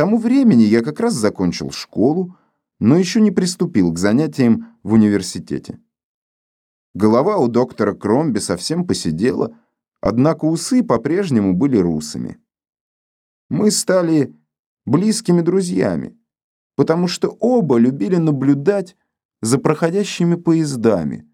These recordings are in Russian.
тому времени я как раз закончил школу, но еще не приступил к занятиям в университете. Голова у доктора Кромби совсем посидела, однако усы по-прежнему были русыми. Мы стали близкими друзьями, потому что оба любили наблюдать за проходящими поездами,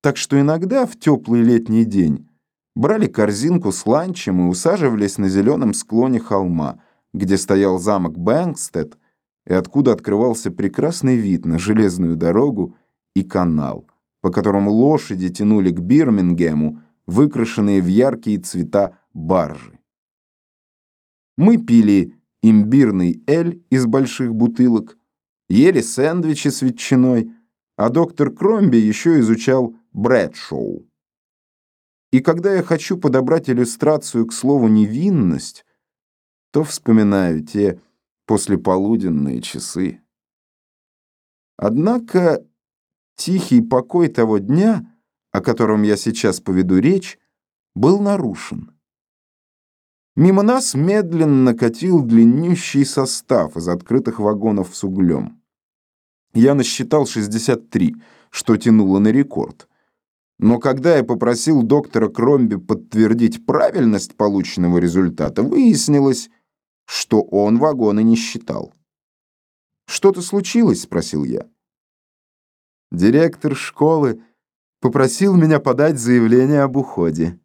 так что иногда в теплый летний день брали корзинку с ланчем и усаживались на зеленом склоне холма, где стоял замок Бэнкстед и откуда открывался прекрасный вид на железную дорогу и канал, по которому лошади тянули к Бирмингему, выкрашенные в яркие цвета баржи. Мы пили имбирный эль из больших бутылок, ели сэндвичи с ветчиной, а доктор Кромби еще изучал Брэдшоу. И когда я хочу подобрать иллюстрацию к слову «невинность», то вспоминаю те послеполуденные часы. Однако тихий покой того дня, о котором я сейчас поведу речь, был нарушен. Мимо нас медленно катил длиннющий состав из открытых вагонов с углем. Я насчитал 63, что тянуло на рекорд. Но когда я попросил доктора Кромби подтвердить правильность полученного результата, выяснилось, что он вагоны не считал. «Что-то случилось?» — спросил я. Директор школы попросил меня подать заявление об уходе.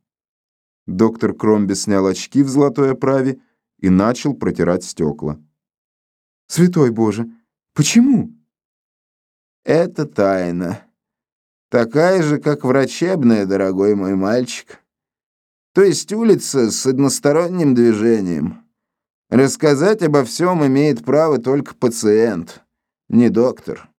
Доктор Кромби снял очки в золотой оправе и начал протирать стекла. «Святой Боже, почему?» «Это тайна. Такая же, как врачебная, дорогой мой мальчик. То есть улица с односторонним движением. Рассказать обо всем имеет право только пациент, не доктор».